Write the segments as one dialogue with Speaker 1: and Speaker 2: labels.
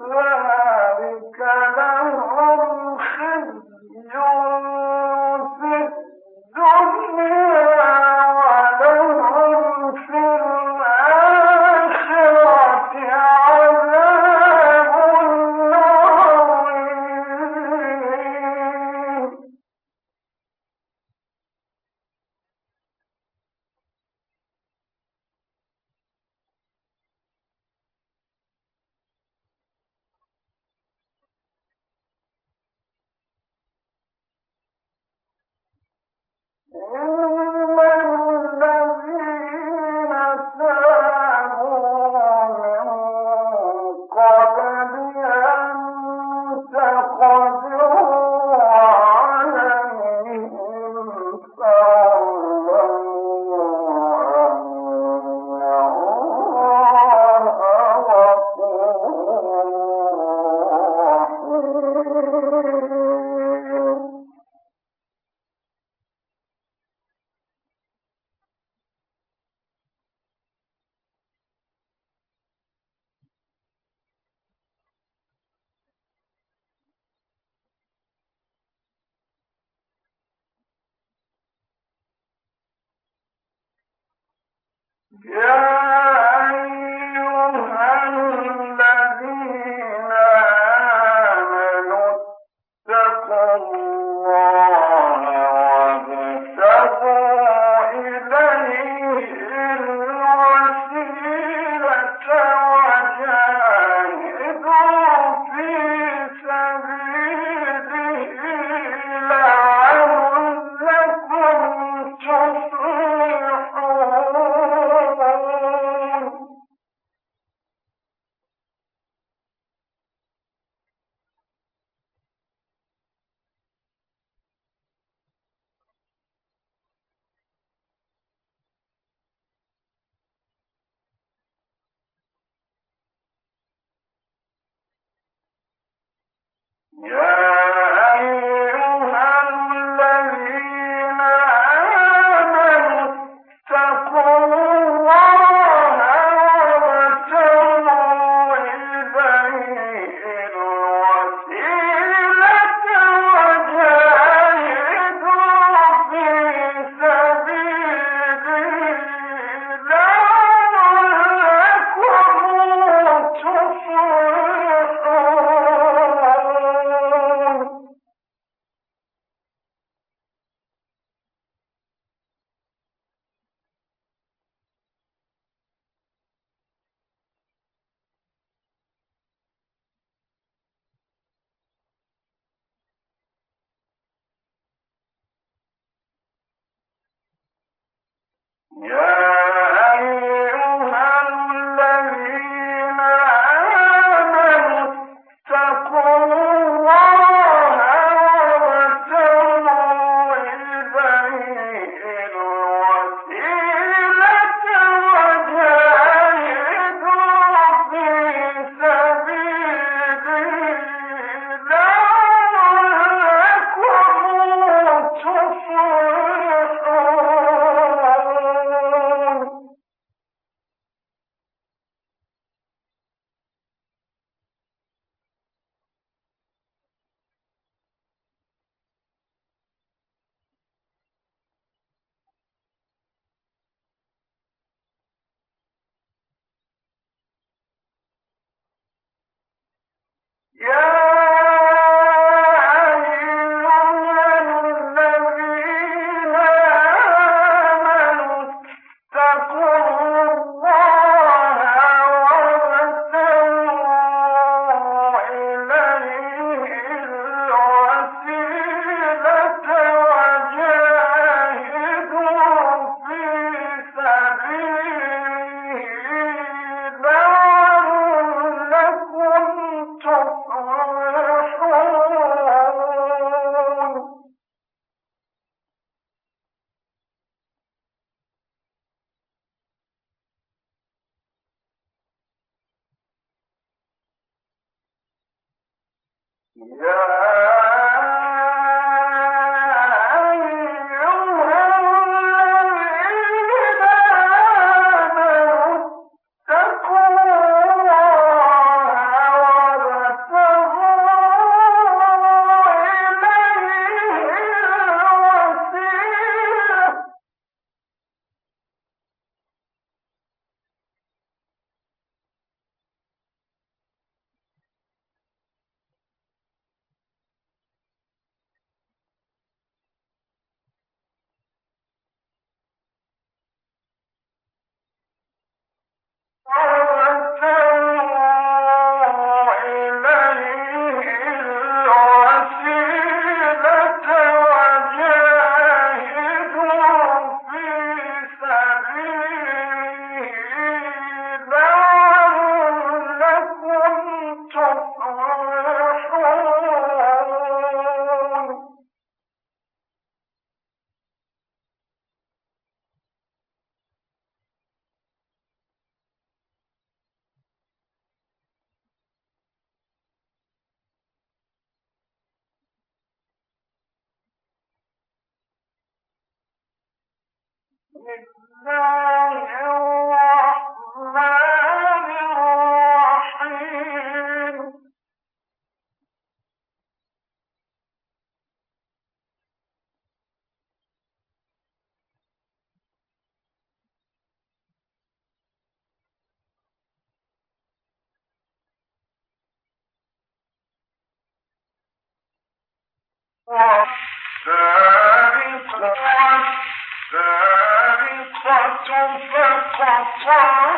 Speaker 1: ذلك لهم خزي Oh, Yeah. Lord. Yeah. transform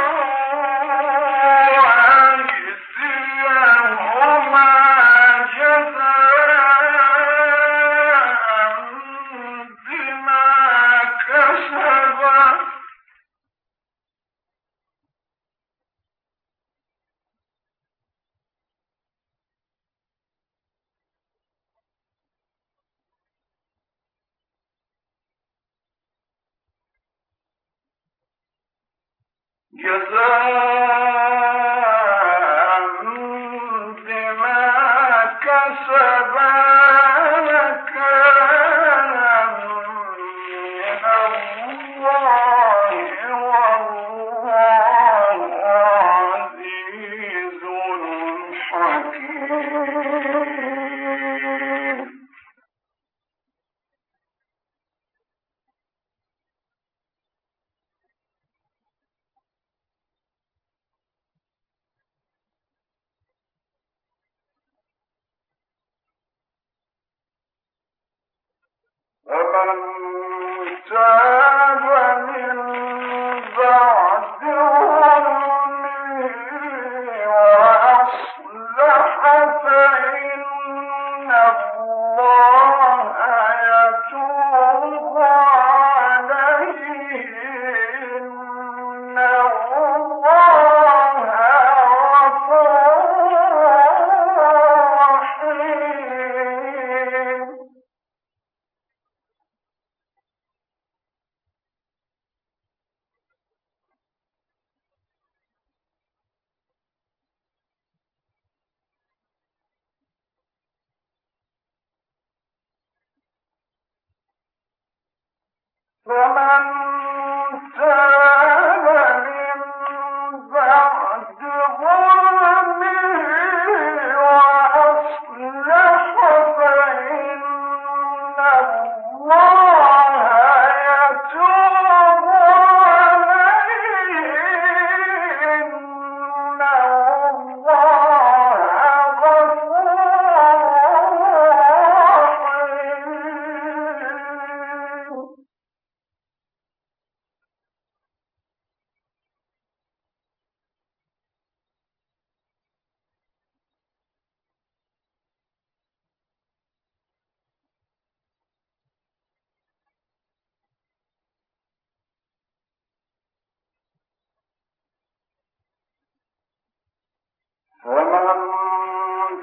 Speaker 1: عليه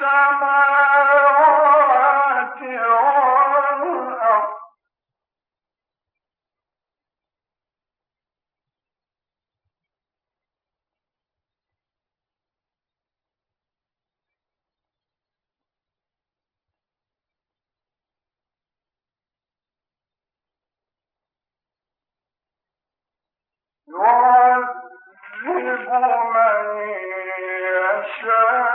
Speaker 1: السماء من يشاء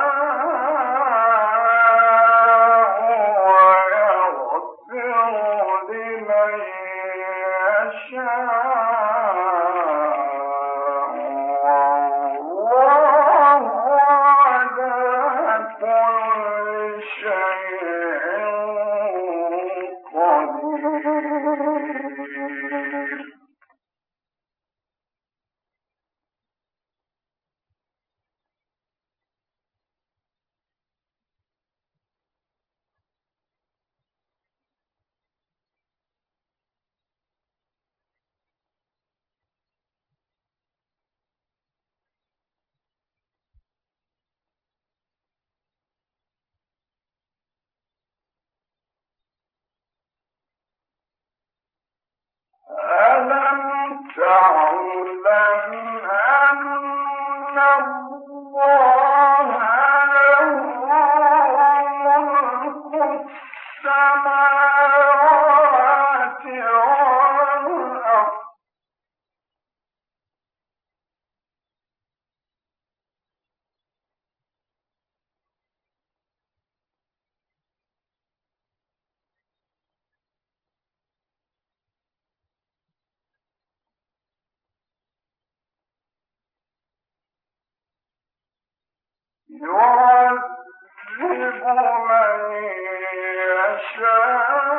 Speaker 1: تعلمن الله يعذب من يشاء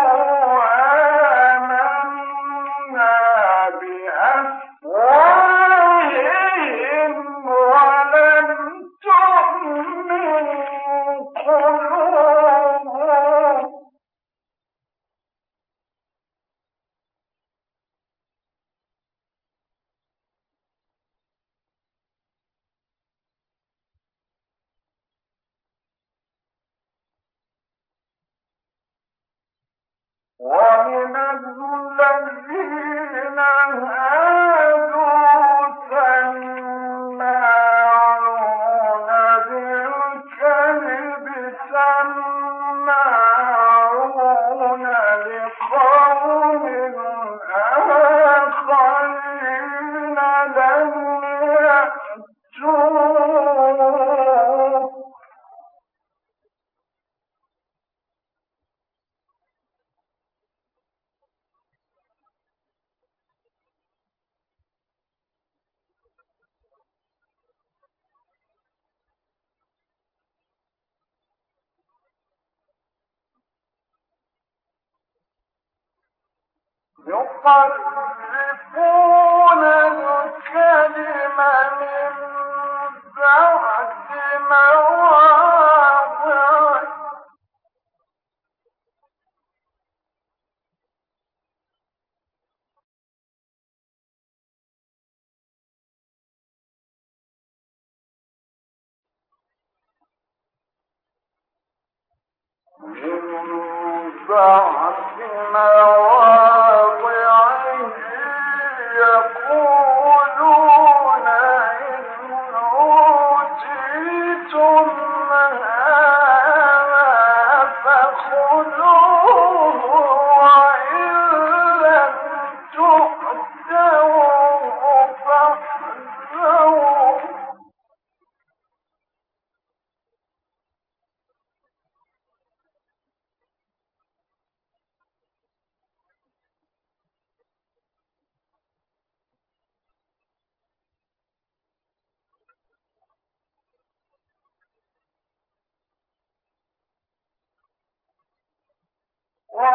Speaker 1: يحرفون الكلم من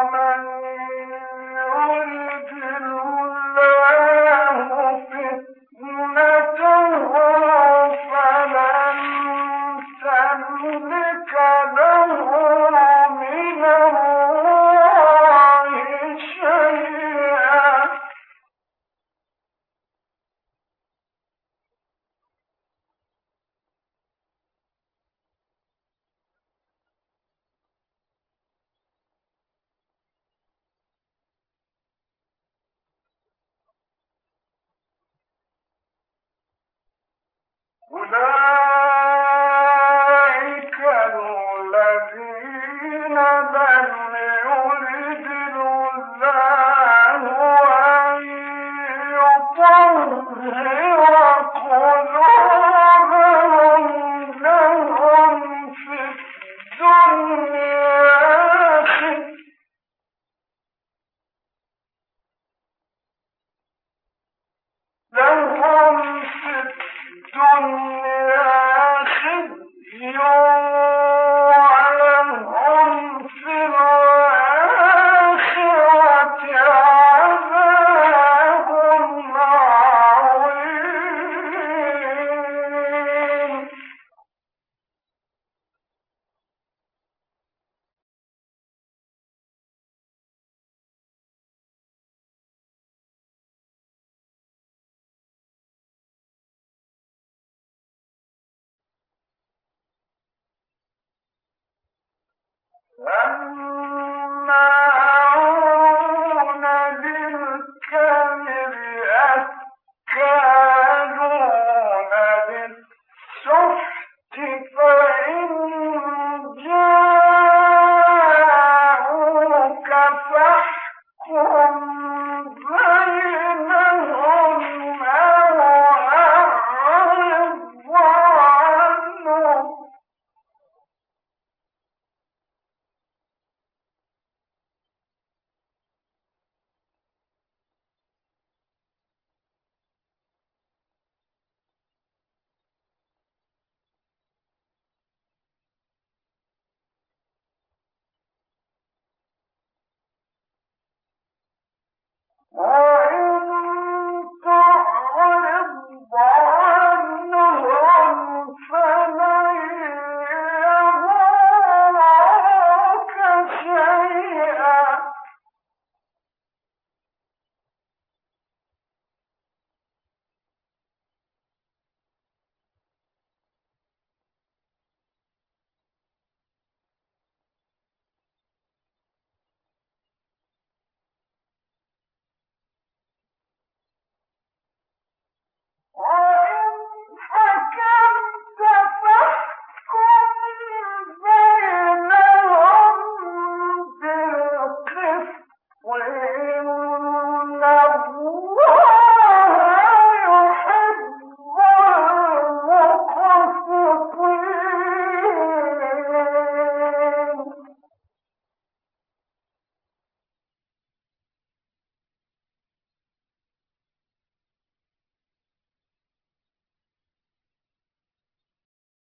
Speaker 1: ومن الله Ah!